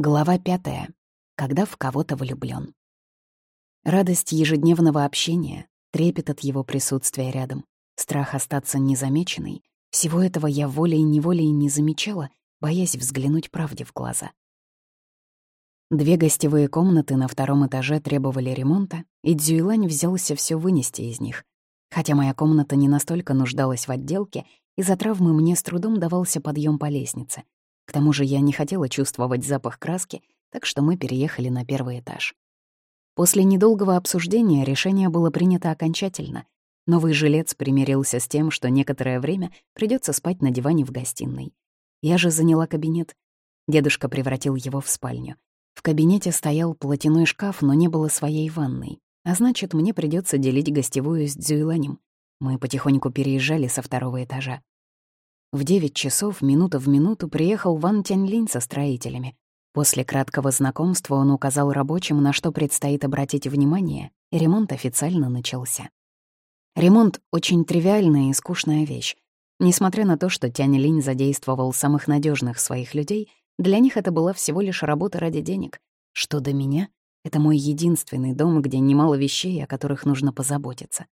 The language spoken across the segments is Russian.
Глава пятая. Когда в кого-то влюблён. Радость ежедневного общения, трепет от его присутствия рядом, страх остаться незамеченной — всего этого я волей-неволей не замечала, боясь взглянуть правде в глаза. Две гостевые комнаты на втором этаже требовали ремонта, и Дзюйлань взялся всё вынести из них. Хотя моя комната не настолько нуждалась в отделке, из-за травмы мне с трудом давался подъем по лестнице — к тому же я не хотела чувствовать запах краски, так что мы переехали на первый этаж. После недолгого обсуждения решение было принято окончательно. Новый жилец примирился с тем, что некоторое время придется спать на диване в гостиной. Я же заняла кабинет. Дедушка превратил его в спальню. В кабинете стоял платяной шкаф, но не было своей ванной. А значит, мне придется делить гостевую с Дзюйланем. Мы потихоньку переезжали со второго этажа. В девять часов минута в минуту приехал Ван Тяньлинь со строителями. После краткого знакомства он указал рабочим, на что предстоит обратить внимание, и ремонт официально начался. Ремонт — очень тривиальная и скучная вещь. Несмотря на то, что Тянь Линь задействовал самых надежных своих людей, для них это была всего лишь работа ради денег. Что до меня, это мой единственный дом, где немало вещей, о которых нужно позаботиться.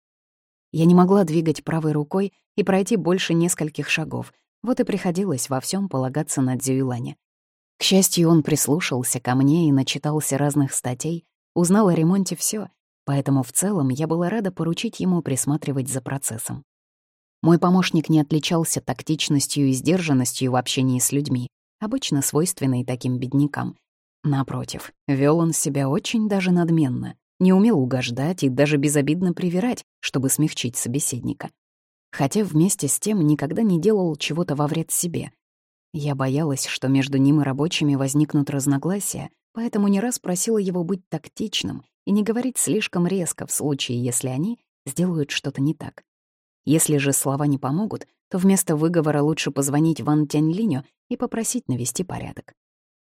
Я не могла двигать правой рукой и пройти больше нескольких шагов, вот и приходилось во всем полагаться на Дзюйлане. К счастью, он прислушался ко мне и начитался разных статей, узнал о ремонте все, поэтому в целом я была рада поручить ему присматривать за процессом. Мой помощник не отличался тактичностью и сдержанностью в общении с людьми, обычно свойственной таким беднякам. Напротив, вел он себя очень даже надменно не умел угождать и даже безобидно привирать, чтобы смягчить собеседника. Хотя вместе с тем никогда не делал чего-то во вред себе. Я боялась, что между ним и рабочими возникнут разногласия, поэтому не раз просила его быть тактичным и не говорить слишком резко в случае, если они сделают что-то не так. Если же слова не помогут, то вместо выговора лучше позвонить Ван Тяньлиню и попросить навести порядок.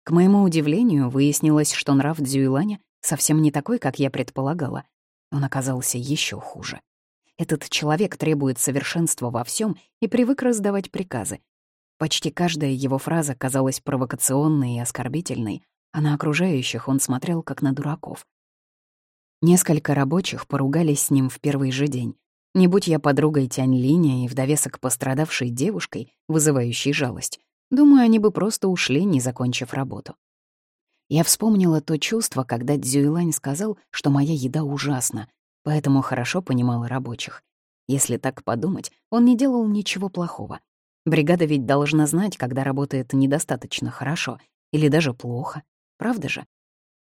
К моему удивлению, выяснилось, что нрав Дзюйланя совсем не такой, как я предполагала. Он оказался еще хуже. Этот человек требует совершенства во всем и привык раздавать приказы. Почти каждая его фраза казалась провокационной и оскорбительной, а на окружающих он смотрел как на дураков. Несколько рабочих поругались с ним в первый же день. Не будь я подругой Тянь Линя и в довесок пострадавшей девушкой, вызывающей жалость, думаю, они бы просто ушли, не закончив работу. Я вспомнила то чувство, когда Дзюйлань сказал, что моя еда ужасна, поэтому хорошо понимала рабочих. Если так подумать, он не делал ничего плохого. Бригада ведь должна знать, когда работает недостаточно хорошо или даже плохо. Правда же?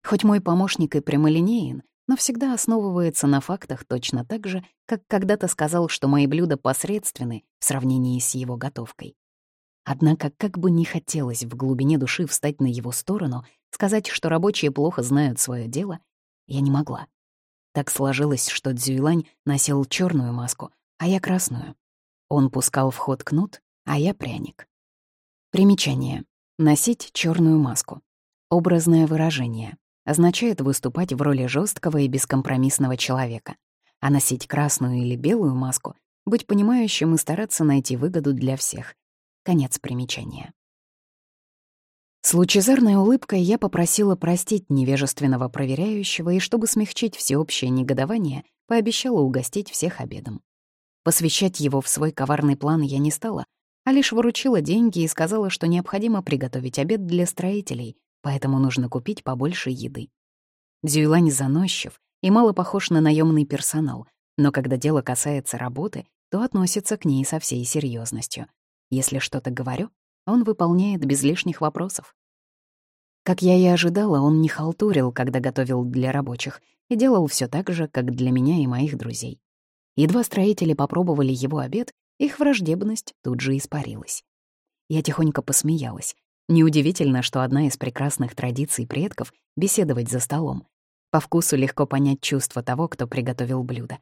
Хоть мой помощник и прямолинеен, но всегда основывается на фактах точно так же, как когда-то сказал, что мои блюда посредственны в сравнении с его готовкой. Однако, как бы не хотелось в глубине души встать на его сторону, сказать, что рабочие плохо знают свое дело, я не могла. Так сложилось, что Дзюйлань носил черную маску, а я красную. Он пускал в ход кнут, а я пряник. Примечание. Носить черную маску. Образное выражение. Означает выступать в роли жесткого и бескомпромиссного человека. А носить красную или белую маску — быть понимающим и стараться найти выгоду для всех. Конец примечания. С лучезарной улыбкой я попросила простить невежественного проверяющего и, чтобы смягчить всеобщее негодование, пообещала угостить всех обедом. Посвящать его в свой коварный план я не стала, а лишь выручила деньги и сказала, что необходимо приготовить обед для строителей, поэтому нужно купить побольше еды. Дзюйлань заносчив и мало похож на наемный персонал, но когда дело касается работы, то относится к ней со всей серьезностью. Если что-то говорю, он выполняет без лишних вопросов. Как я и ожидала, он не халтурил, когда готовил для рабочих, и делал все так же, как для меня и моих друзей. Едва строители попробовали его обед, их враждебность тут же испарилась. Я тихонько посмеялась. Неудивительно, что одна из прекрасных традиций предков — беседовать за столом. По вкусу легко понять чувство того, кто приготовил блюдо.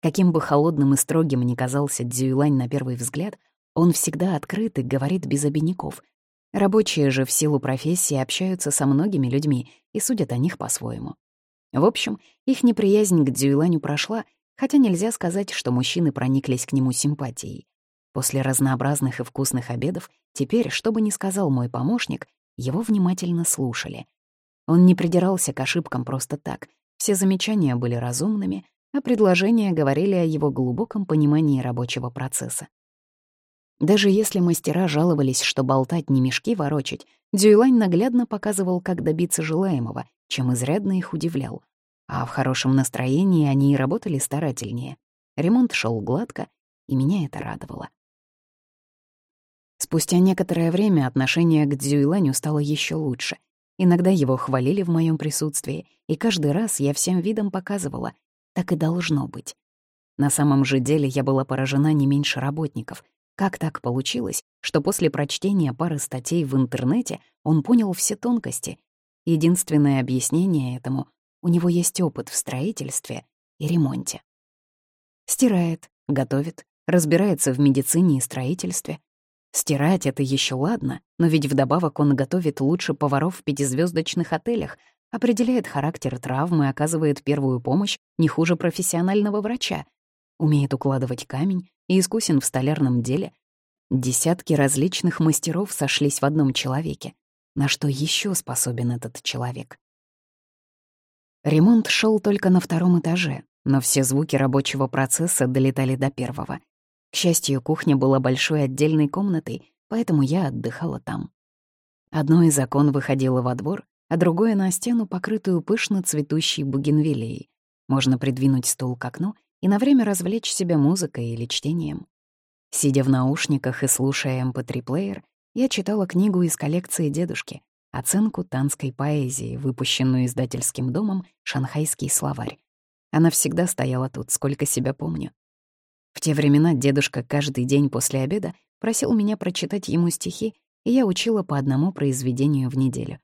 Каким бы холодным и строгим ни казался Дзюйлань на первый взгляд, он всегда открыт и говорит без обиняков. Рабочие же в силу профессии общаются со многими людьми и судят о них по-своему. В общем, их неприязнь к Дзюйланю прошла, хотя нельзя сказать, что мужчины прониклись к нему симпатией. После разнообразных и вкусных обедов, теперь, что бы ни сказал мой помощник, его внимательно слушали. Он не придирался к ошибкам просто так. Все замечания были разумными, а предложения говорили о его глубоком понимании рабочего процесса. Даже если мастера жаловались, что болтать не мешки ворочать, Дюйлань наглядно показывал, как добиться желаемого, чем изрядно их удивлял. А в хорошем настроении они и работали старательнее. Ремонт шел гладко, и меня это радовало. Спустя некоторое время отношение к Дзюйланю стало еще лучше. Иногда его хвалили в моем присутствии, и каждый раз я всем видом показывала, так и должно быть. На самом же деле я была поражена не меньше работников. Как так получилось, что после прочтения пары статей в интернете он понял все тонкости? Единственное объяснение этому — у него есть опыт в строительстве и ремонте. Стирает, готовит, разбирается в медицине и строительстве. Стирать — это еще ладно, но ведь вдобавок он готовит лучше поваров в пятизвездочных отелях, определяет характер травмы, оказывает первую помощь не хуже профессионального врача, умеет укладывать камень и искусен в столярном деле. Десятки различных мастеров сошлись в одном человеке. На что еще способен этот человек? Ремонт шел только на втором этаже, но все звуки рабочего процесса долетали до первого. К счастью, кухня была большой отдельной комнатой, поэтому я отдыхала там. Одно из окон выходило во двор, а другое — на стену, покрытую пышно цветущей бугенвилией. Можно придвинуть стул к окну и на время развлечь себя музыкой или чтением. Сидя в наушниках и слушая MP3-плеер, эм я читала книгу из коллекции дедушки, оценку танской поэзии, выпущенную издательским домом «Шанхайский словарь». Она всегда стояла тут, сколько себя помню. В те времена дедушка каждый день после обеда просил меня прочитать ему стихи, и я учила по одному произведению в неделю.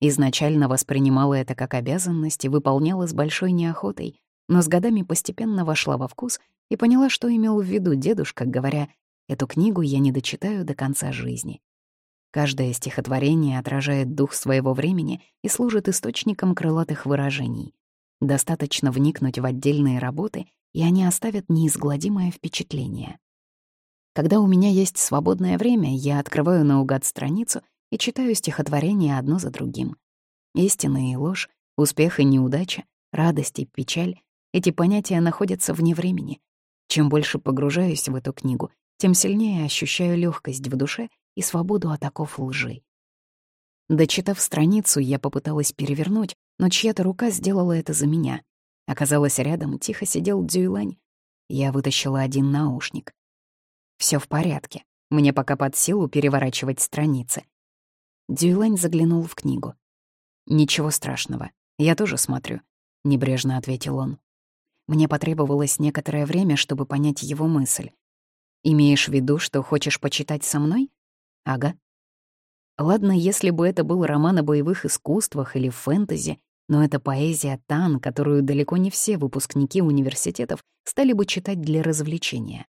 Изначально воспринимала это как обязанность и выполняла с большой неохотой, но с годами постепенно вошла во вкус и поняла, что имел в виду дедушка, говоря, «Эту книгу я не дочитаю до конца жизни». Каждое стихотворение отражает дух своего времени и служит источником крылатых выражений. Достаточно вникнуть в отдельные работы, и они оставят неизгладимое впечатление. Когда у меня есть свободное время, я открываю наугад страницу и читаю стихотворения одно за другим. Истина и ложь, успех и неудача, радость и печаль — эти понятия находятся вне времени. Чем больше погружаюсь в эту книгу, тем сильнее ощущаю легкость в душе и свободу от оков лжи. Дочитав страницу, я попыталась перевернуть, но чья-то рука сделала это за меня. Оказалось, рядом тихо сидел Дзюйлань. Я вытащила один наушник. Все в порядке. Мне пока под силу переворачивать страницы. Дзюйлань заглянул в книгу. «Ничего страшного. Я тоже смотрю», — небрежно ответил он. Мне потребовалось некоторое время, чтобы понять его мысль. «Имеешь в виду, что хочешь почитать со мной?» Ага. Ладно, если бы это был роман о боевых искусствах или фэнтези, но это поэзия Тан, которую далеко не все выпускники университетов стали бы читать для развлечения.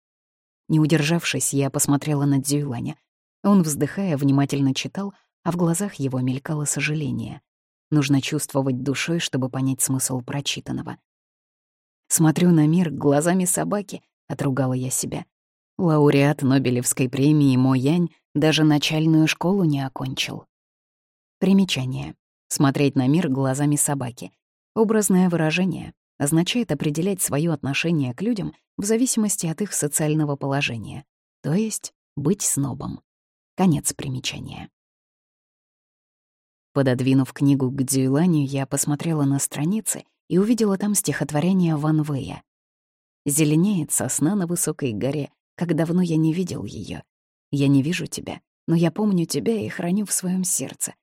Не удержавшись, я посмотрела на Дзюйланя. Он, вздыхая, внимательно читал, а в глазах его мелькало сожаление. Нужно чувствовать душой, чтобы понять смысл прочитанного. «Смотрю на мир глазами собаки», — отругала я себя. Лауреат Нобелевской премии Мо Янь даже начальную школу не окончил. Примечание. Смотреть на мир глазами собаки. Образное выражение означает определять свое отношение к людям в зависимости от их социального положения, то есть быть снобом. Конец примечания. Пододвинув книгу к Дзюйланю, я посмотрела на страницы и увидела там стихотворение Ван Вэя. «Зеленеет сосна на высокой горе, как давно я не видел ее. Я не вижу тебя, но я помню тебя и храню в своем сердце.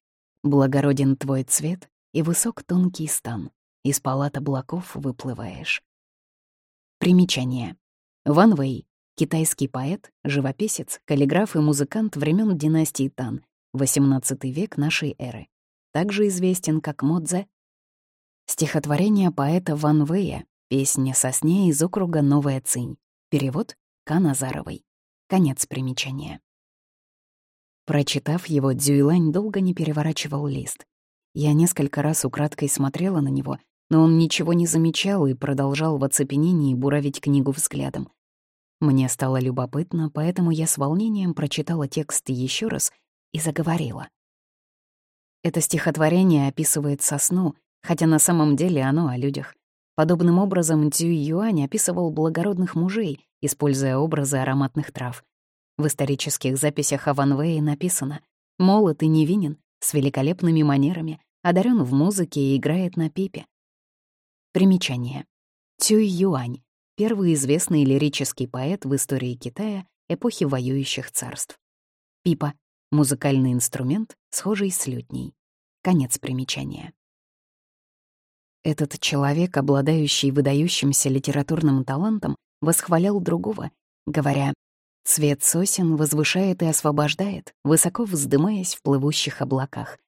Благороден твой цвет и высок тонкий стан. Из палат облаков выплываешь. Примечание. Ван Вэй — китайский поэт, живописец, каллиграф и музыкант времен династии Тан, XVIII век нашей эры. Также известен как Модзе. Стихотворение поэта Ван Вэя «Песня со сне из округа Новая Цинь». Перевод К. Назаровой. Конец примечания. Прочитав его, Дзюйлань долго не переворачивал лист. Я несколько раз украдкой смотрела на него, но он ничего не замечал и продолжал в оцепенении буравить книгу взглядом. Мне стало любопытно, поэтому я с волнением прочитала текст еще раз и заговорила. Это стихотворение описывает сосну, хотя на самом деле оно о людях. Подобным образом Цюй Юань описывал благородных мужей, используя образы ароматных трав. В исторических записях о Ван Вэе написано «Молод и невинен, с великолепными манерами, одарен в музыке и играет на пипе». Примечание. Цюй Юань — первый известный лирический поэт в истории Китая эпохи воюющих царств. Пипа — музыкальный инструмент, схожий с лютней. Конец примечания. Этот человек, обладающий выдающимся литературным талантом, восхвалял другого, говоря «Цвет сосен возвышает и освобождает, высоко вздымаясь в плывущих облаках.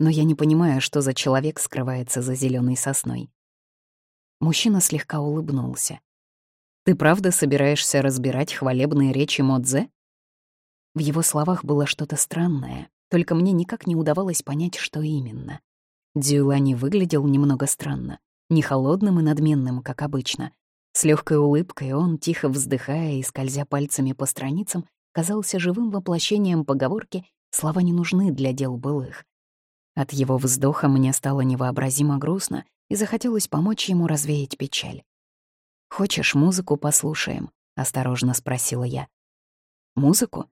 Но я не понимаю, что за человек скрывается за зеленой сосной». Мужчина слегка улыбнулся. «Ты правда собираешься разбирать хвалебные речи Модзе?» В его словах было что-то странное, только мне никак не удавалось понять, что именно. Дюлани выглядел немного странно, не холодным и надменным, как обычно. С легкой улыбкой он, тихо вздыхая и скользя пальцами по страницам, казался живым воплощением поговорки «слова не нужны для дел былых». От его вздоха мне стало невообразимо грустно и захотелось помочь ему развеять печаль. «Хочешь, музыку послушаем?» — осторожно спросила я. «Музыку?»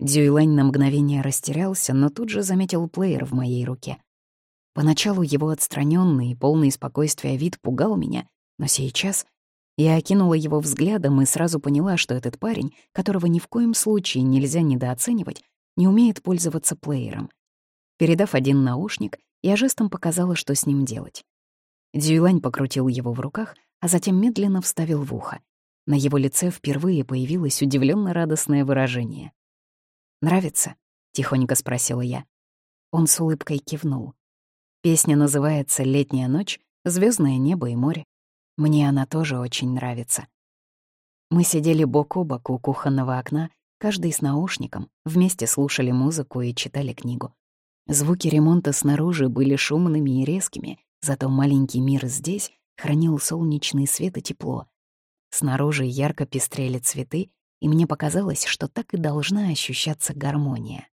Дюйлань на мгновение растерялся, но тут же заметил плеер в моей руке. Поначалу его отстраненный и полный спокойствия вид пугал меня, но сейчас я окинула его взглядом и сразу поняла, что этот парень, которого ни в коем случае нельзя недооценивать, не умеет пользоваться плеером. Передав один наушник, я жестом показала, что с ним делать. Дюйлань покрутил его в руках, а затем медленно вставил в ухо. На его лице впервые появилось удивленно радостное выражение. «Нравится?» — тихонько спросила я. Он с улыбкой кивнул. Песня называется «Летняя ночь», звездное небо и море. Мне она тоже очень нравится. Мы сидели бок о бок у кухонного окна, каждый с наушником, вместе слушали музыку и читали книгу. Звуки ремонта снаружи были шумными и резкими, зато маленький мир здесь хранил солнечный свет и тепло. Снаружи ярко пестрели цветы, и мне показалось, что так и должна ощущаться гармония.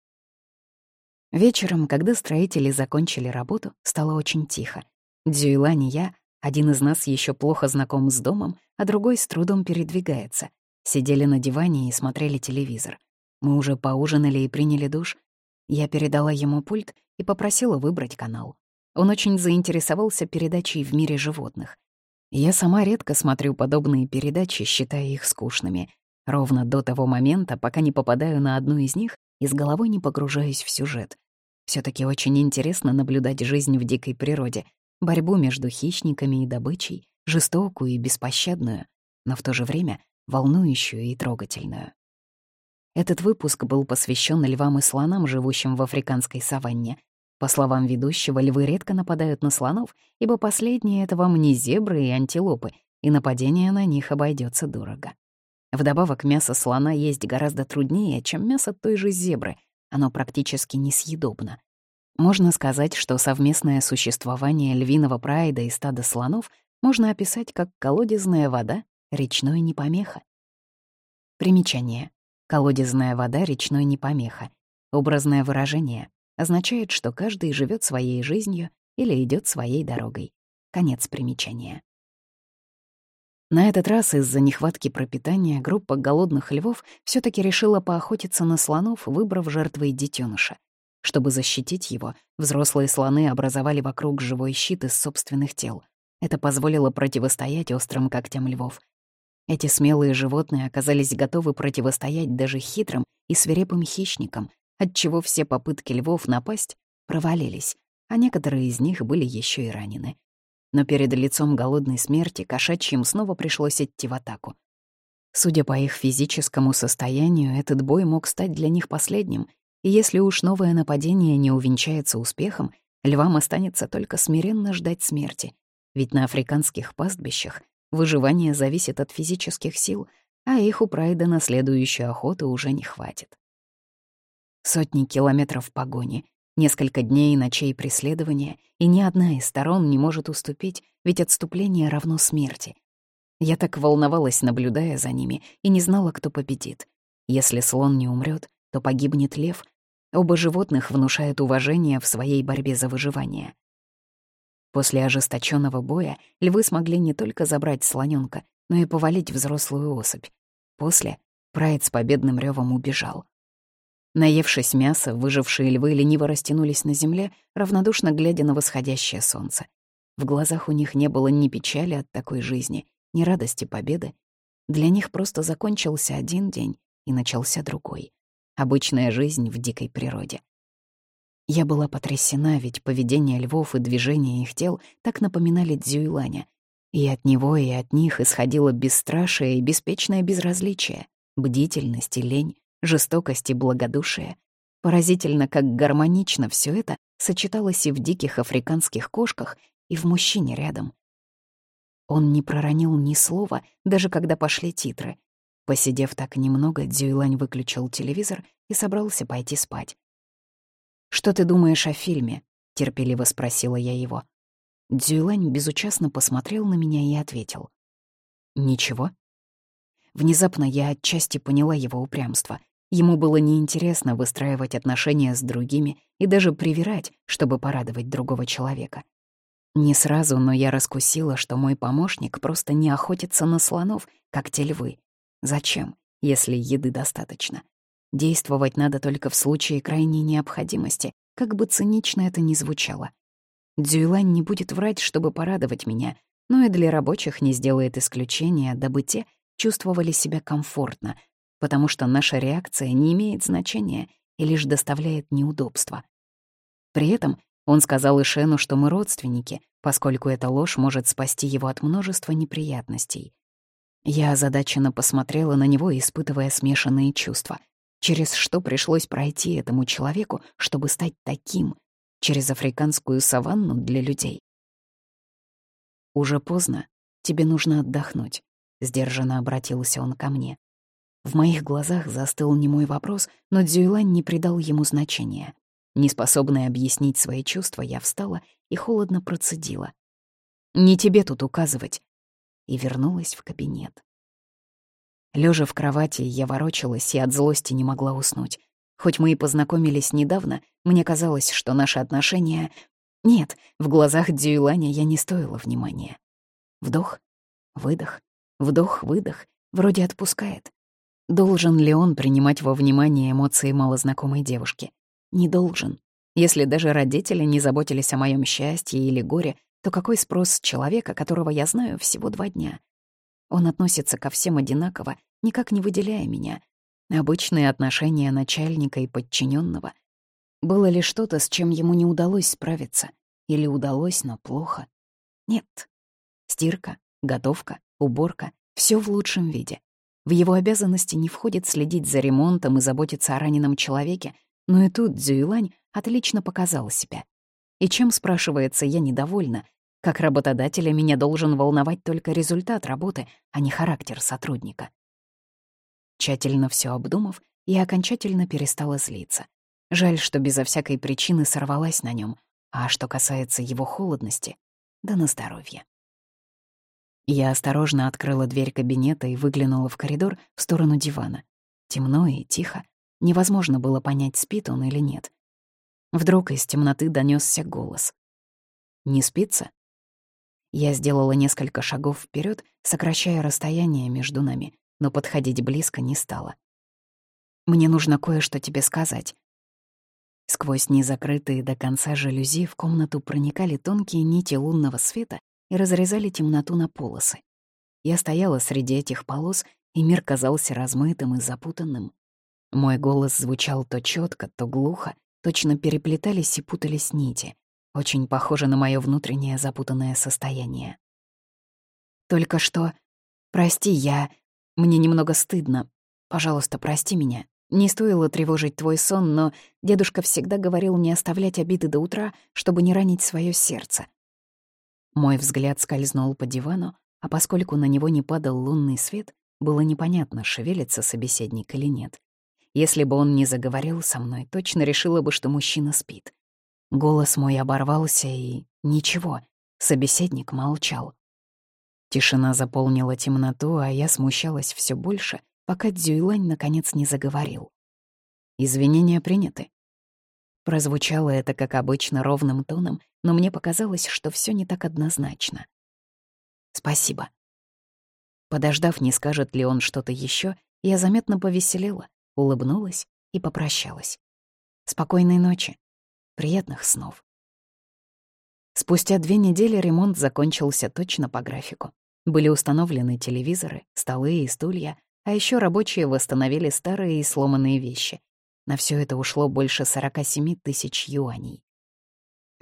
Вечером, когда строители закончили работу, стало очень тихо. Дзюйлань и я, один из нас еще плохо знаком с домом, а другой с трудом передвигается, сидели на диване и смотрели телевизор. Мы уже поужинали и приняли душ. Я передала ему пульт и попросила выбрать канал. Он очень заинтересовался передачей в мире животных. Я сама редко смотрю подобные передачи, считая их скучными. Ровно до того момента, пока не попадаю на одну из них и с головой не погружаюсь в сюжет все таки очень интересно наблюдать жизнь в дикой природе, борьбу между хищниками и добычей, жестокую и беспощадную, но в то же время волнующую и трогательную. Этот выпуск был посвящен львам и слонам, живущим в африканской саванне. По словам ведущего, львы редко нападают на слонов, ибо последние — это вам не зебры и антилопы, и нападение на них обойдется дорого. Вдобавок, мясо слона есть гораздо труднее, чем мясо той же зебры, оно практически несъедобно. Можно сказать, что совместное существование львиного прайда и стада слонов можно описать как колодезная вода, речной непомеха. Примечание. Колодезная вода, речной непомеха. Образное выражение. Означает, что каждый живет своей жизнью или идет своей дорогой. Конец примечания. На этот раз из-за нехватки пропитания группа голодных львов все таки решила поохотиться на слонов, выбрав жертвой детеныша. Чтобы защитить его, взрослые слоны образовали вокруг живой щит из собственных тел. Это позволило противостоять острым когтям львов. Эти смелые животные оказались готовы противостоять даже хитрым и свирепым хищникам, отчего все попытки львов напасть провалились, а некоторые из них были еще и ранены но перед лицом голодной смерти кошачьим снова пришлось идти в атаку. Судя по их физическому состоянию, этот бой мог стать для них последним, и если уж новое нападение не увенчается успехом, львам останется только смиренно ждать смерти, ведь на африканских пастбищах выживание зависит от физических сил, а их у Прайда на следующую охоту уже не хватит. Сотни километров погони, Несколько дней и ночей преследования, и ни одна из сторон не может уступить, ведь отступление равно смерти. Я так волновалась, наблюдая за ними, и не знала, кто победит. Если слон не умрет, то погибнет лев, Оба животных внушают уважение в своей борьбе за выживание. После ожесточенного боя львы смогли не только забрать слоненка, но и повалить взрослую особь. После Прайд с победным ревом убежал. Наевшись мяса, выжившие львы лениво растянулись на земле, равнодушно глядя на восходящее солнце. В глазах у них не было ни печали от такой жизни, ни радости победы. Для них просто закончился один день и начался другой. Обычная жизнь в дикой природе. Я была потрясена, ведь поведение львов и движение их тел так напоминали Дзюйланя. И от него, и от них исходило бесстрашие и беспечное безразличие, бдительность и лень, жестокость и благодушие. Поразительно, как гармонично все это сочеталось и в диких африканских кошках, и в мужчине рядом. Он не проронил ни слова, даже когда пошли титры. Посидев так немного, Дзюйлань выключил телевизор и собрался пойти спать. «Что ты думаешь о фильме?» — терпеливо спросила я его. Дзюйлань безучастно посмотрел на меня и ответил. «Ничего». Внезапно я отчасти поняла его упрямство. Ему было неинтересно выстраивать отношения с другими и даже привирать, чтобы порадовать другого человека. Не сразу, но я раскусила, что мой помощник просто не охотится на слонов, как те львы. Зачем, если еды достаточно? Действовать надо только в случае крайней необходимости, как бы цинично это ни звучало. Дзюйлань не будет врать, чтобы порадовать меня, но и для рабочих не сделает исключения, дабы те чувствовали себя комфортно, потому что наша реакция не имеет значения и лишь доставляет неудобства. При этом он сказал Ишену, что мы родственники, поскольку эта ложь может спасти его от множества неприятностей. Я озадаченно посмотрела на него, испытывая смешанные чувства. Через что пришлось пройти этому человеку, чтобы стать таким? Через африканскую саванну для людей. «Уже поздно. Тебе нужно отдохнуть», — сдержанно обратился он ко мне. В моих глазах застыл немой вопрос, но Дзюйлань не придал ему значения. Неспособная объяснить свои чувства, я встала и холодно процедила. «Не тебе тут указывать!» И вернулась в кабинет. Лежа в кровати, я ворочалась и от злости не могла уснуть. Хоть мы и познакомились недавно, мне казалось, что наши отношения... Нет, в глазах Дюйланя я не стоила внимания. Вдох, выдох, вдох-выдох, вроде отпускает. Должен ли он принимать во внимание эмоции малознакомой девушки? Не должен. Если даже родители не заботились о моем счастье или горе, то какой спрос человека, которого я знаю всего два дня? Он относится ко всем одинаково, никак не выделяя меня. Обычные отношения начальника и подчиненного. Было ли что-то, с чем ему не удалось справиться? Или удалось, но плохо? Нет. Стирка, готовка, уборка — все в лучшем виде. В его обязанности не входит следить за ремонтом и заботиться о раненом человеке, но и тут Дзюйлань отлично показал себя. И чем, спрашивается, я недовольна? Как работодателя меня должен волновать только результат работы, а не характер сотрудника. Тщательно все обдумав, я окончательно перестала злиться. Жаль, что безо всякой причины сорвалась на нем, а что касается его холодности, да на здоровье. Я осторожно открыла дверь кабинета и выглянула в коридор в сторону дивана. Темно и тихо, Невозможно было понять, спит он или нет. Вдруг из темноты донесся голос. «Не спится?» Я сделала несколько шагов вперед, сокращая расстояние между нами, но подходить близко не стала. «Мне нужно кое-что тебе сказать». Сквозь незакрытые до конца жалюзи в комнату проникали тонкие нити лунного света и разрезали темноту на полосы. Я стояла среди этих полос, и мир казался размытым и запутанным. Мой голос звучал то четко, то глухо, точно переплетались и путались нити. Очень похоже на мое внутреннее запутанное состояние. Только что... Прости, я... Мне немного стыдно. Пожалуйста, прости меня. Не стоило тревожить твой сон, но дедушка всегда говорил не оставлять обиды до утра, чтобы не ранить свое сердце. Мой взгляд скользнул по дивану, а поскольку на него не падал лунный свет, было непонятно, шевелится собеседник или нет. Если бы он не заговорил со мной, точно решила бы, что мужчина спит. Голос мой оборвался, и ничего, собеседник молчал. Тишина заполнила темноту, а я смущалась все больше, пока Дзюйлань наконец не заговорил. «Извинения приняты. Прозвучало это, как обычно, ровным тоном, но мне показалось, что все не так однозначно. «Спасибо». Подождав, не скажет ли он что-то еще, я заметно повеселела, улыбнулась и попрощалась. «Спокойной ночи. Приятных снов». Спустя две недели ремонт закончился точно по графику. Были установлены телевизоры, столы и стулья, а еще рабочие восстановили старые и сломанные вещи. На все это ушло больше 47 тысяч юаней.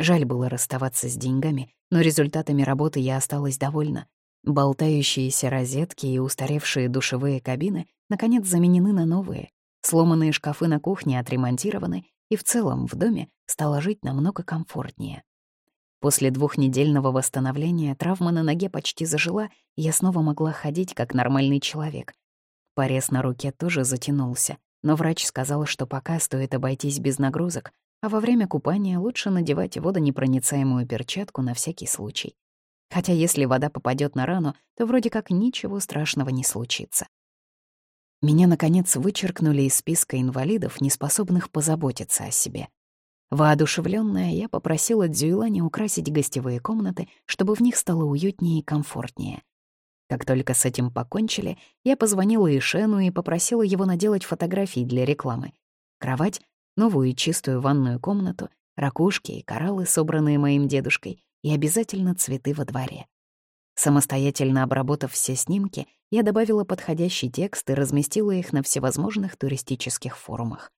Жаль было расставаться с деньгами, но результатами работы я осталась довольна. Болтающиеся розетки и устаревшие душевые кабины наконец заменены на новые. Сломанные шкафы на кухне отремонтированы, и в целом в доме стало жить намного комфортнее. После двухнедельного восстановления травма на ноге почти зажила, и я снова могла ходить как нормальный человек. Порез на руке тоже затянулся, но врач сказал, что пока стоит обойтись без нагрузок, а во время купания лучше надевать водонепроницаемую перчатку на всякий случай. Хотя если вода попадет на рану, то вроде как ничего страшного не случится. Меня, наконец, вычеркнули из списка инвалидов, неспособных позаботиться о себе. Воодушевленная, я попросила Дзюйлани украсить гостевые комнаты, чтобы в них стало уютнее и комфортнее. Как только с этим покончили, я позвонила Ишену и попросила его наделать фотографии для рекламы. Кровать, новую и чистую ванную комнату, ракушки и кораллы, собранные моим дедушкой, и обязательно цветы во дворе. Самостоятельно обработав все снимки, я добавила подходящий текст и разместила их на всевозможных туристических форумах.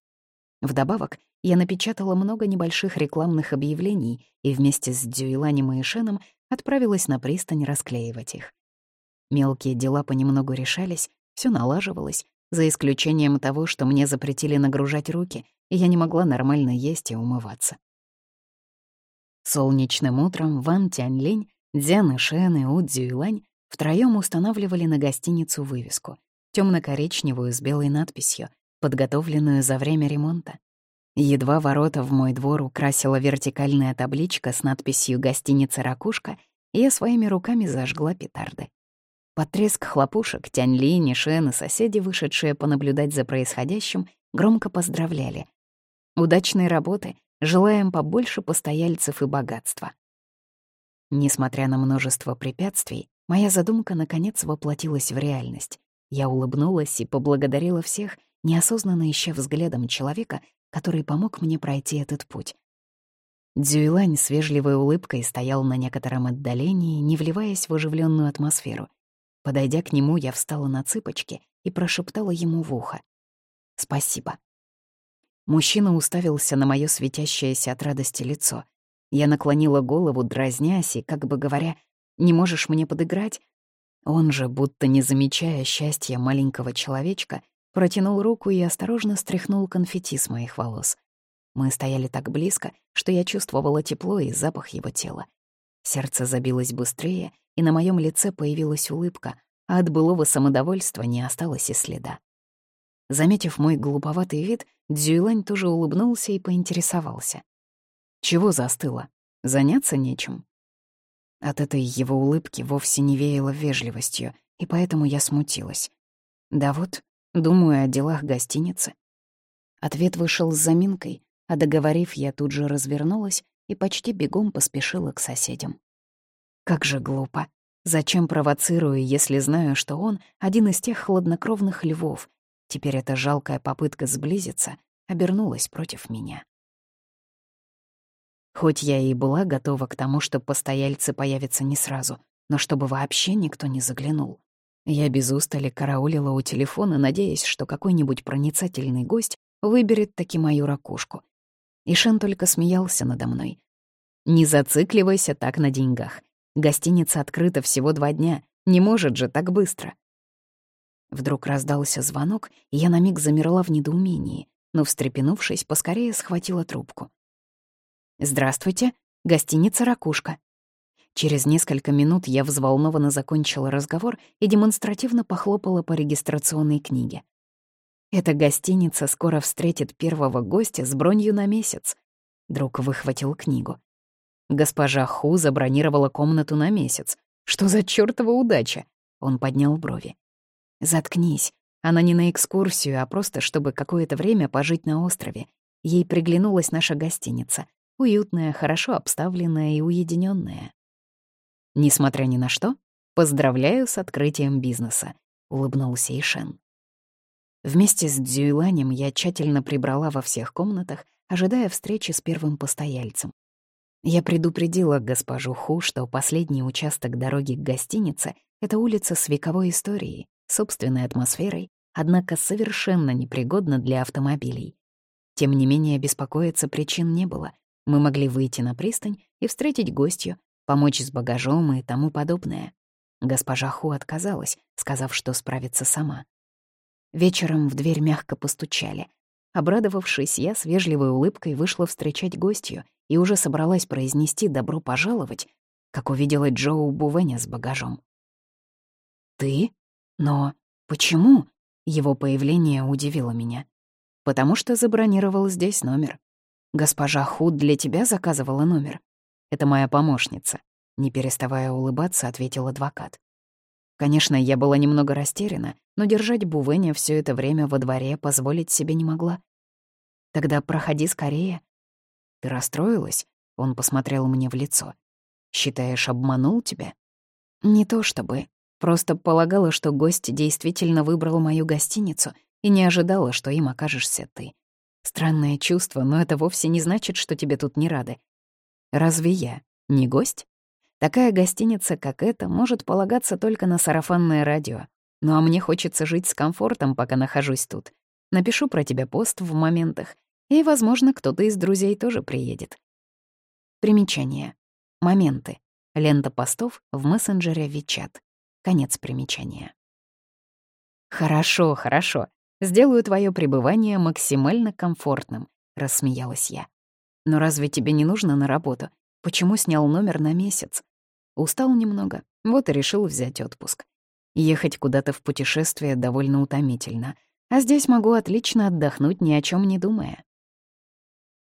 Вдобавок, я напечатала много небольших рекламных объявлений и вместе с Дюйланем и Шеном отправилась на пристань расклеивать их. Мелкие дела понемногу решались, все налаживалось, за исключением того, что мне запретили нагружать руки, и я не могла нормально есть и умываться. Солнечным утром Ван Тяньлинь, Дзян и Шен и У Цзюйлань втроём устанавливали на гостиницу вывеску, темно коричневую с белой надписью, подготовленную за время ремонта. Едва ворота в мой двор украсила вертикальная табличка с надписью «Гостиница «Ракушка», и я своими руками зажгла петарды. Под треск хлопушек Тянь Ли, Нишен и соседи, вышедшие понаблюдать за происходящим, громко поздравляли. «Удачной работы! Желаем побольше постояльцев и богатства!» Несмотря на множество препятствий, моя задумка наконец воплотилась в реальность. Я улыбнулась и поблагодарила всех, неосознанно ища взглядом человека, который помог мне пройти этот путь. Дзюйлань с вежливой улыбкой стоял на некотором отдалении, не вливаясь в оживленную атмосферу. Подойдя к нему, я встала на цыпочки и прошептала ему в ухо. «Спасибо». Мужчина уставился на мое светящееся от радости лицо. Я наклонила голову, дразнясь, и, как бы говоря, «Не можешь мне подыграть?» Он же, будто не замечая счастья маленького человечка, Протянул руку и осторожно стряхнул конфетти с моих волос. Мы стояли так близко, что я чувствовала тепло и запах его тела. Сердце забилось быстрее, и на моем лице появилась улыбка, а от былого самодовольства не осталось и следа. Заметив мой глуповатый вид, Дзюйлань тоже улыбнулся и поинтересовался. «Чего застыло? Заняться нечем?» От этой его улыбки вовсе не веяло вежливостью, и поэтому я смутилась. Да вот, Думаю о делах гостиницы. Ответ вышел с заминкой, а договорив, я тут же развернулась и почти бегом поспешила к соседям. Как же глупо. Зачем провоцирую, если знаю, что он — один из тех хладнокровных львов? Теперь эта жалкая попытка сблизиться обернулась против меня. Хоть я и была готова к тому, что постояльцы появятся не сразу, но чтобы вообще никто не заглянул. Я без устали караулила у телефона, надеясь, что какой-нибудь проницательный гость выберет таки мою ракушку. И только смеялся надо мной. «Не зацикливайся так на деньгах. Гостиница открыта всего два дня. Не может же так быстро». Вдруг раздался звонок, и я на миг замерла в недоумении, но, встрепенувшись, поскорее схватила трубку. «Здравствуйте, гостиница «Ракушка». Через несколько минут я взволнованно закончила разговор и демонстративно похлопала по регистрационной книге. Эта гостиница скоро встретит первого гостя с бронью на месяц. Друг выхватил книгу. Госпожа Ху забронировала комнату на месяц. Что за чёртова удача? Он поднял брови. Заткнись. Она не на экскурсию, а просто чтобы какое-то время пожить на острове. Ей приглянулась наша гостиница. Уютная, хорошо обставленная и уединенная. Несмотря ни на что, поздравляю с открытием бизнеса, улыбнулся Ишен. Вместе с Дзюйланем я тщательно прибрала во всех комнатах, ожидая встречи с первым постояльцем. Я предупредила госпожу Ху, что последний участок дороги к гостинице — это улица с вековой историей, собственной атмосферой, однако совершенно непригодна для автомобилей. Тем не менее, беспокоиться причин не было. Мы могли выйти на пристань и встретить гостью, помочь с багажом и тому подобное. Госпожа Ху отказалась, сказав, что справится сама. Вечером в дверь мягко постучали. Обрадовавшись, я с вежливой улыбкой вышла встречать гостью и уже собралась произнести «добро пожаловать», как увидела Джоу Бувеня с багажом. «Ты? Но почему?» Его появление удивило меня. «Потому что забронировал здесь номер. Госпожа Худ для тебя заказывала номер. Это моя помощница», — не переставая улыбаться, ответил адвокат. Конечно, я была немного растеряна, но держать Бувеня все это время во дворе позволить себе не могла. «Тогда проходи скорее». «Ты расстроилась?» — он посмотрел мне в лицо. «Считаешь, обманул тебя?» «Не то чтобы. Просто полагала, что гость действительно выбрал мою гостиницу и не ожидала, что им окажешься ты. Странное чувство, но это вовсе не значит, что тебе тут не рады. Разве я не гость?» Такая гостиница, как эта, может полагаться только на сарафанное радио. Ну а мне хочется жить с комфортом, пока нахожусь тут. Напишу про тебя пост в моментах, и, возможно, кто-то из друзей тоже приедет. Примечание. Моменты. Лента постов в мессенджере WeChat. Конец примечания. «Хорошо, хорошо. Сделаю твое пребывание максимально комфортным», — рассмеялась я. «Но разве тебе не нужно на работу? Почему снял номер на месяц? Устал немного, вот и решил взять отпуск. Ехать куда-то в путешествие довольно утомительно, а здесь могу отлично отдохнуть, ни о чем не думая.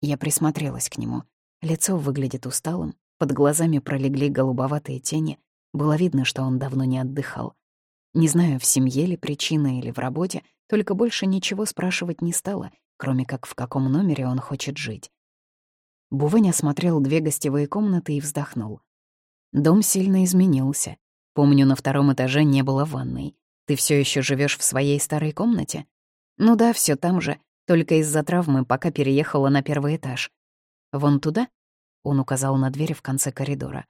Я присмотрелась к нему. Лицо выглядит усталым, под глазами пролегли голубоватые тени. Было видно, что он давно не отдыхал. Не знаю, в семье ли причина или в работе, только больше ничего спрашивать не стала, кроме как в каком номере он хочет жить. Бувынь осмотрел две гостевые комнаты и вздохнул. Дом сильно изменился. Помню, на втором этаже не было ванной. Ты все еще живешь в своей старой комнате? Ну да, все там же, только из-за травмы пока переехала на первый этаж. Вон туда? Он указал на дверь в конце коридора.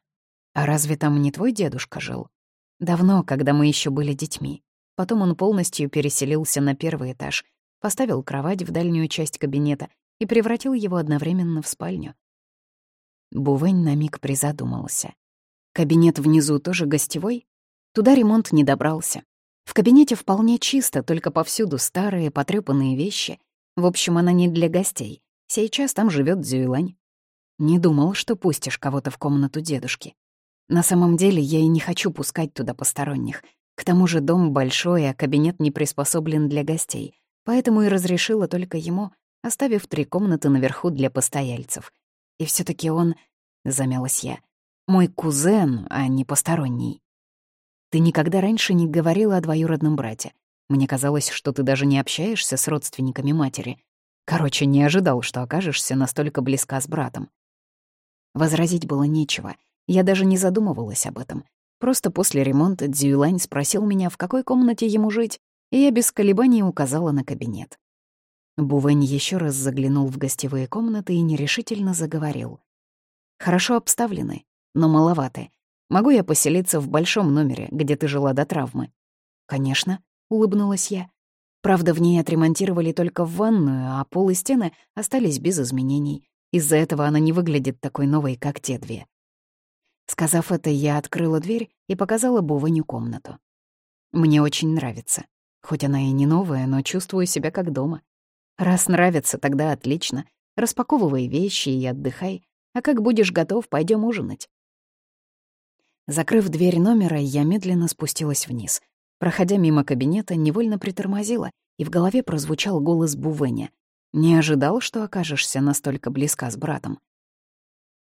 А разве там не твой дедушка жил? Давно, когда мы еще были детьми. Потом он полностью переселился на первый этаж, поставил кровать в дальнюю часть кабинета и превратил его одновременно в спальню. Бувень на миг призадумался. Кабинет внизу тоже гостевой? Туда ремонт не добрался. В кабинете вполне чисто, только повсюду старые, потрёпанные вещи. В общем, она не для гостей. Сейчас там живет Дзюйлань. Не думал, что пустишь кого-то в комнату дедушки. На самом деле я и не хочу пускать туда посторонних. К тому же дом большой, а кабинет не приспособлен для гостей. Поэтому и разрешила только ему, оставив три комнаты наверху для постояльцев. И все таки он... Замялась я. Мой кузен, а не посторонний. Ты никогда раньше не говорила о двоюродном брате. Мне казалось, что ты даже не общаешься с родственниками матери. Короче, не ожидал, что окажешься настолько близка с братом. Возразить было нечего. Я даже не задумывалась об этом. Просто после ремонта Дзюйлань спросил меня, в какой комнате ему жить, и я без колебаний указала на кабинет. Бувэнь еще раз заглянул в гостевые комнаты и нерешительно заговорил. «Хорошо обставлены, но маловаты. Могу я поселиться в большом номере, где ты жила до травмы?» «Конечно», — улыбнулась я. Правда, в ней отремонтировали только ванную, а пол и стены остались без изменений. Из-за этого она не выглядит такой новой, как те две. Сказав это, я открыла дверь и показала Буваню комнату. Мне очень нравится. Хоть она и не новая, но чувствую себя как дома. Раз нравится, тогда отлично. Распаковывай вещи и отдыхай. А как будешь готов, пойдем ужинать. Закрыв дверь номера, я медленно спустилась вниз. Проходя мимо кабинета, невольно притормозила, и в голове прозвучал голос Бувеня. «Не ожидал, что окажешься настолько близка с братом».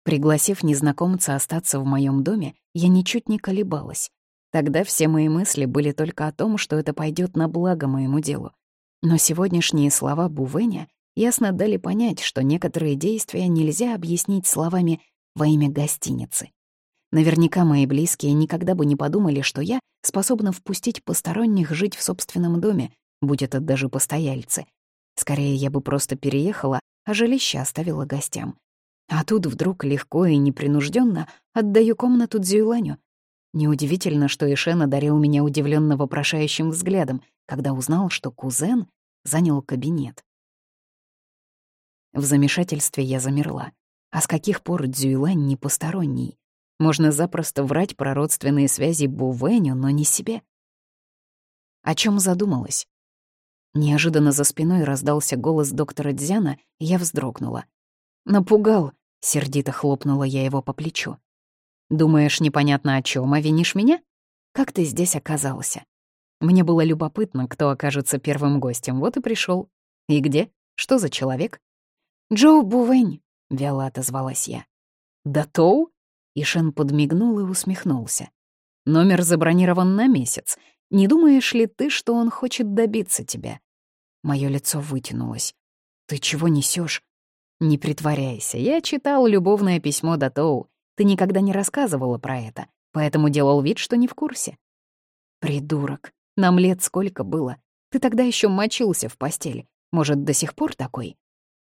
Пригласив незнакомца остаться в моем доме, я ничуть не колебалась. Тогда все мои мысли были только о том, что это пойдет на благо моему делу. Но сегодняшние слова Бувеня ясно дали понять, что некоторые действия нельзя объяснить словами «во имя гостиницы». Наверняка мои близкие никогда бы не подумали, что я способна впустить посторонних жить в собственном доме, будь это даже постояльцы. Скорее, я бы просто переехала, а жилище оставила гостям. А тут вдруг легко и непринужденно отдаю комнату Дзюйланю. Неудивительно, что Ишен одарил меня удивленно вопрошающим взглядом, когда узнал, что кузен занял кабинет. В замешательстве я замерла. А с каких пор Дзюйлань не посторонний? Можно запросто врать про родственные связи Бувеню, но не себе. О чем задумалась? Неожиданно за спиной раздался голос доктора Дзяна, и я вздрогнула. «Напугал!» — сердито хлопнула я его по плечу. «Думаешь, непонятно о чем, а винишь меня? Как ты здесь оказался?» Мне было любопытно, кто окажется первым гостем, вот и пришел. «И где? Что за человек?» «Джоу Бувэнь», — вяло отозвалась я. «Да Тоу?» — Ишен подмигнул и усмехнулся. «Номер забронирован на месяц. Не думаешь ли ты, что он хочет добиться тебя?» Моё лицо вытянулось. «Ты чего несешь? «Не притворяйся, я читал любовное письмо до Тоу. Ты никогда не рассказывала про это, поэтому делал вид, что не в курсе». «Придурок, нам лет сколько было? Ты тогда еще мочился в постели. Может, до сих пор такой?»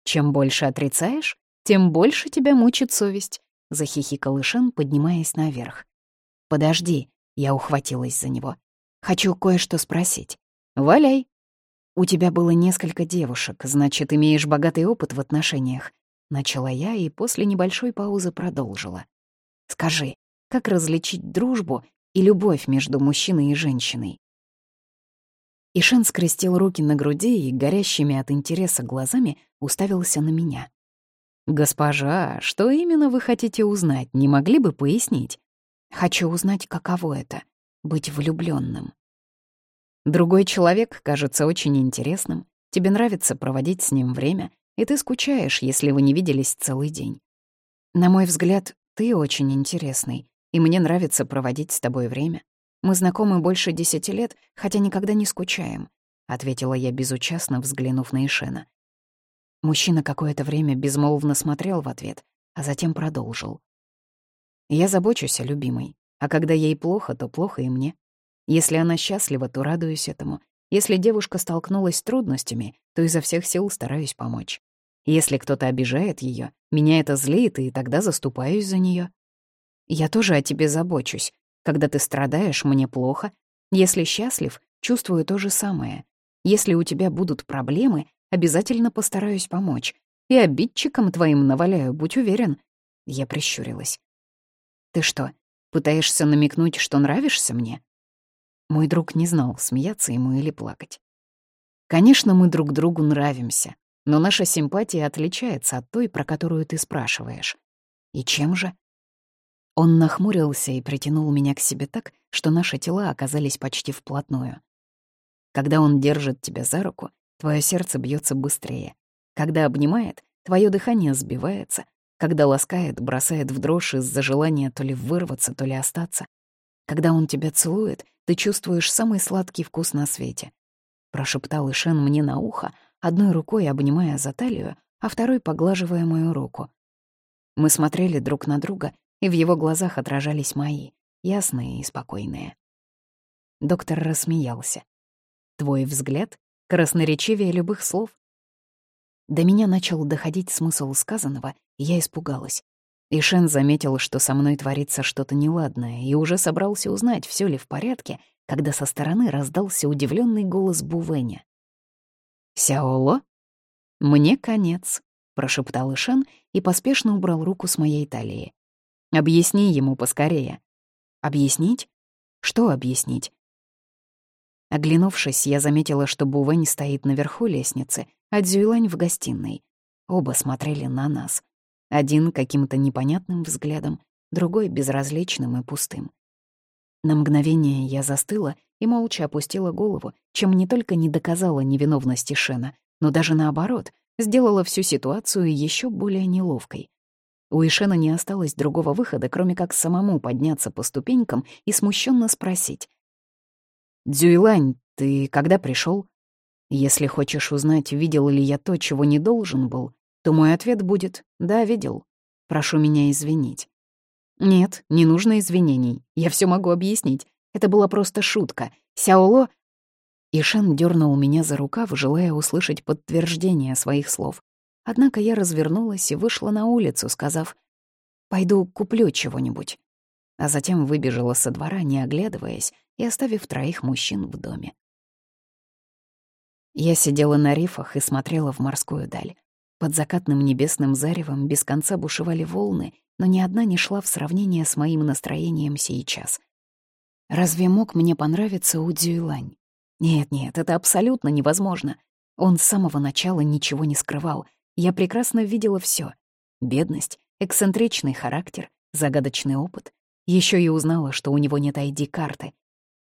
«Чем больше отрицаешь, тем больше тебя мучит совесть», — захихикал Ишен, поднимаясь наверх. «Подожди», — я ухватилась за него. «Хочу кое-что спросить. Валяй». «У тебя было несколько девушек, значит, имеешь богатый опыт в отношениях», — начала я и после небольшой паузы продолжила. «Скажи, как различить дружбу и любовь между мужчиной и женщиной?» Ишен скрестил руки на груди и горящими от интереса глазами уставился на меня. «Госпожа, что именно вы хотите узнать, не могли бы пояснить?» «Хочу узнать, каково это — быть влюбленным. Другой человек кажется очень интересным, тебе нравится проводить с ним время, и ты скучаешь, если вы не виделись целый день. На мой взгляд, ты очень интересный, и мне нравится проводить с тобой время. Мы знакомы больше десяти лет, хотя никогда не скучаем», — ответила я безучастно, взглянув на Ишена. Мужчина какое-то время безмолвно смотрел в ответ, а затем продолжил. «Я забочусь о любимой, а когда ей плохо, то плохо и мне. Если она счастлива, то радуюсь этому. Если девушка столкнулась с трудностями, то изо всех сил стараюсь помочь. Если кто-то обижает ее, меня это злит, и тогда заступаюсь за нее. Я тоже о тебе забочусь. Когда ты страдаешь, мне плохо. Если счастлив, чувствую то же самое. Если у тебя будут проблемы, обязательно постараюсь помочь. И обидчикам твоим наваляю, будь уверен. Я прищурилась. Ты что, пытаешься намекнуть, что нравишься мне? Мой друг не знал, смеяться ему или плакать. Конечно, мы друг другу нравимся, но наша симпатия отличается от той, про которую ты спрашиваешь. И чем же? Он нахмурился и притянул меня к себе так, что наши тела оказались почти вплотную. Когда он держит тебя за руку, твое сердце бьется быстрее. Когда обнимает, твое дыхание сбивается. Когда ласкает, бросает в дрожь из-за желания то ли вырваться, то ли остаться. Когда он тебя целует, ты чувствуешь самый сладкий вкус на свете. Прошептал Ишен мне на ухо, одной рукой обнимая за талию, а второй поглаживая мою руку. Мы смотрели друг на друга, и в его глазах отражались мои, ясные и спокойные. Доктор рассмеялся. «Твой взгляд красноречивее любых слов». До меня начал доходить смысл сказанного, и я испугалась. И Шен заметил, что со мной творится что-то неладное, и уже собрался узнать, все ли в порядке, когда со стороны раздался удивленный голос Бувеня. «Сяоло?» «Мне конец», — прошептал Ишен и поспешно убрал руку с моей талии. «Объясни ему поскорее». «Объяснить? Что объяснить?» Оглянувшись, я заметила, что Бувень стоит наверху лестницы, а Дзюйлань в гостиной. Оба смотрели на нас. Один каким-то непонятным взглядом, другой безразличным и пустым. На мгновение я застыла и молча опустила голову, чем не только не доказала невиновности Шена, но даже наоборот, сделала всю ситуацию еще более неловкой. У Ишена не осталось другого выхода, кроме как самому подняться по ступенькам и смущенно спросить. «Дзюйлань, ты когда пришел? Если хочешь узнать, видел ли я то, чего не должен был, то мой ответ будет «да, видел». Прошу меня извинить. Нет, не нужно извинений. Я все могу объяснить. Это была просто шутка. Сяоло... Ишен дернул меня за рукав, желая услышать подтверждение своих слов. Однако я развернулась и вышла на улицу, сказав «Пойду куплю чего-нибудь». А затем выбежала со двора, не оглядываясь, и оставив троих мужчин в доме. Я сидела на рифах и смотрела в морскую даль. Под закатным небесным заревом без конца бушевали волны, но ни одна не шла в сравнение с моим настроением сейчас. Разве мог мне понравиться У Дзюйлань? Нет-нет, это абсолютно невозможно. Он с самого начала ничего не скрывал. Я прекрасно видела все: Бедность, эксцентричный характер, загадочный опыт. Еще и узнала, что у него нет ID-карты.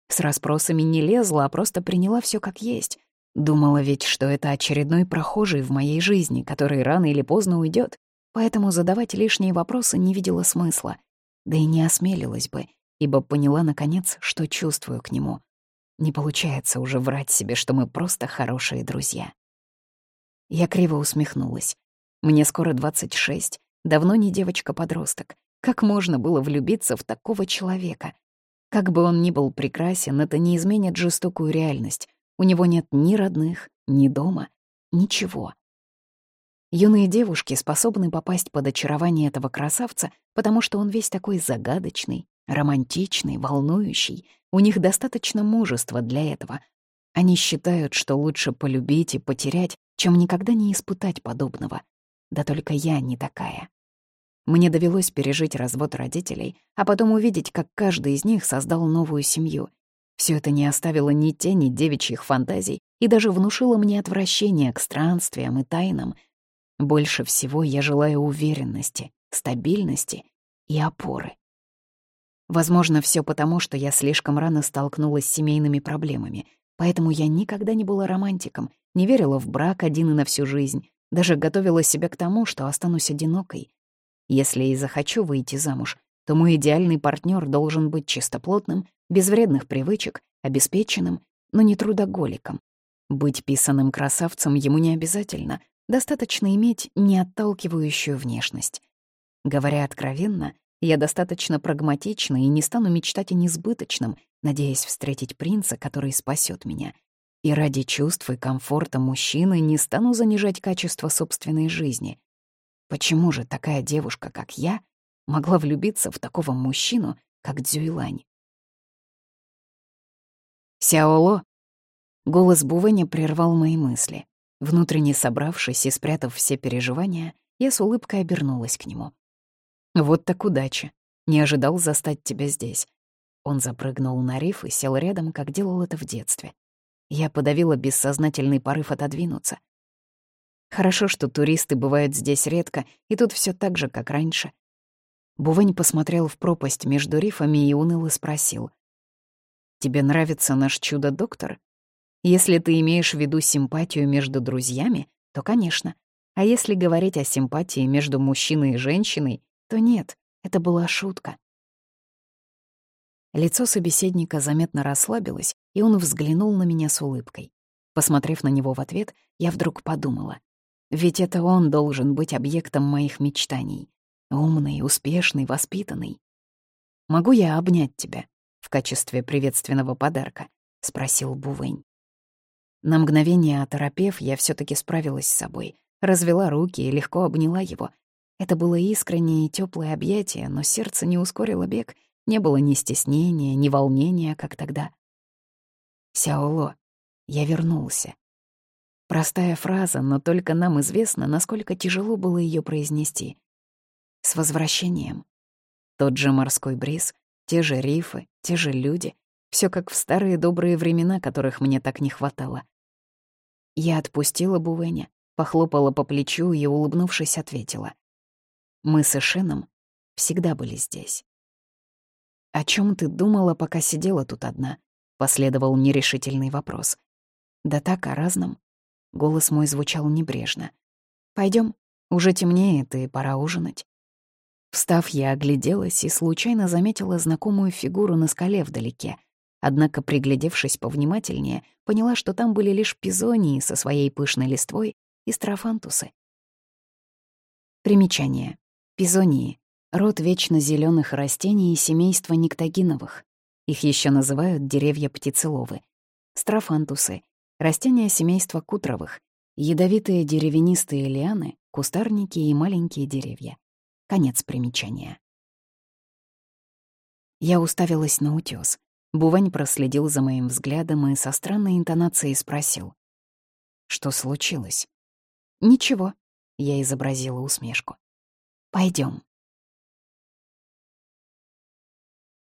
С расспросами не лезла, а просто приняла все как есть. Думала ведь, что это очередной прохожий в моей жизни, который рано или поздно уйдет, поэтому задавать лишние вопросы не видела смысла. Да и не осмелилась бы, ибо поняла, наконец, что чувствую к нему. Не получается уже врать себе, что мы просто хорошие друзья. Я криво усмехнулась. Мне скоро 26, давно не девочка-подросток. Как можно было влюбиться в такого человека? Как бы он ни был прекрасен, это не изменит жестокую реальность. У него нет ни родных, ни дома, ничего. Юные девушки способны попасть под очарование этого красавца, потому что он весь такой загадочный, романтичный, волнующий. У них достаточно мужества для этого. Они считают, что лучше полюбить и потерять, чем никогда не испытать подобного. Да только я не такая. Мне довелось пережить развод родителей, а потом увидеть, как каждый из них создал новую семью. Все это не оставило ни тени девичьих фантазий и даже внушило мне отвращение к странствиям и тайнам. Больше всего я желаю уверенности, стабильности и опоры. Возможно, все потому, что я слишком рано столкнулась с семейными проблемами, поэтому я никогда не была романтиком, не верила в брак один и на всю жизнь, даже готовила себя к тому, что останусь одинокой. Если и захочу выйти замуж, то мой идеальный партнер должен быть чистоплотным, без вредных привычек, обеспеченным, но не трудоголиком. Быть писаным красавцем ему не обязательно, достаточно иметь неотталкивающую внешность. Говоря откровенно, я достаточно прагматична и не стану мечтать о несбыточном, надеясь встретить принца, который спасет меня. И ради чувств и комфорта мужчины не стану занижать качество собственной жизни. Почему же такая девушка, как я, могла влюбиться в такого мужчину, как Дзюйлань? «Сяоло!» Голос Бувеня прервал мои мысли. Внутренне собравшись и спрятав все переживания, я с улыбкой обернулась к нему. «Вот так удача. Не ожидал застать тебя здесь». Он запрыгнул на риф и сел рядом, как делал это в детстве. Я подавила бессознательный порыв отодвинуться. Хорошо, что туристы бывают здесь редко, и тут все так же, как раньше. Бувень посмотрел в пропасть между рифами и уныло спросил. Тебе нравится наш чудо-доктор? Если ты имеешь в виду симпатию между друзьями, то, конечно. А если говорить о симпатии между мужчиной и женщиной, то нет, это была шутка. Лицо собеседника заметно расслабилось, и он взглянул на меня с улыбкой. Посмотрев на него в ответ, я вдруг подумала. Ведь это он должен быть объектом моих мечтаний. Умный, успешный, воспитанный. Могу я обнять тебя? В качестве приветственного подарка?» — спросил Бувень. На мгновение оторопев, я все таки справилась с собой, развела руки и легко обняла его. Это было искреннее и теплое объятие, но сердце не ускорило бег, не было ни стеснения, ни волнения, как тогда. «Сяоло, я вернулся». Простая фраза, но только нам известно, насколько тяжело было ее произнести. «С возвращением». Тот же морской бриз, те же рифы, те же люди. Все как в старые добрые времена, которых мне так не хватало. Я отпустила Бувеня, похлопала по плечу и, улыбнувшись, ответила. Мы с Эшеном всегда были здесь. «О чем ты думала, пока сидела тут одна?» — последовал нерешительный вопрос. «Да так, о разном». Голос мой звучал небрежно. Пойдем, уже темнеет, и пора ужинать». Встав, я огляделась и случайно заметила знакомую фигуру на скале вдалеке. Однако, приглядевшись повнимательнее, поняла, что там были лишь пизонии со своей пышной листвой и строфантусы. Примечание. Пизонии — род вечно зеленых растений семейства нектогиновых. Их еще называют деревья птицеловы. Строфантусы — растения семейства кутровых, ядовитые деревянистые лианы, кустарники и маленькие деревья. Конец примечания. Я уставилась на утёс. Бувань проследил за моим взглядом и со странной интонацией спросил. «Что случилось?» «Ничего», — я изобразила усмешку. Пойдем.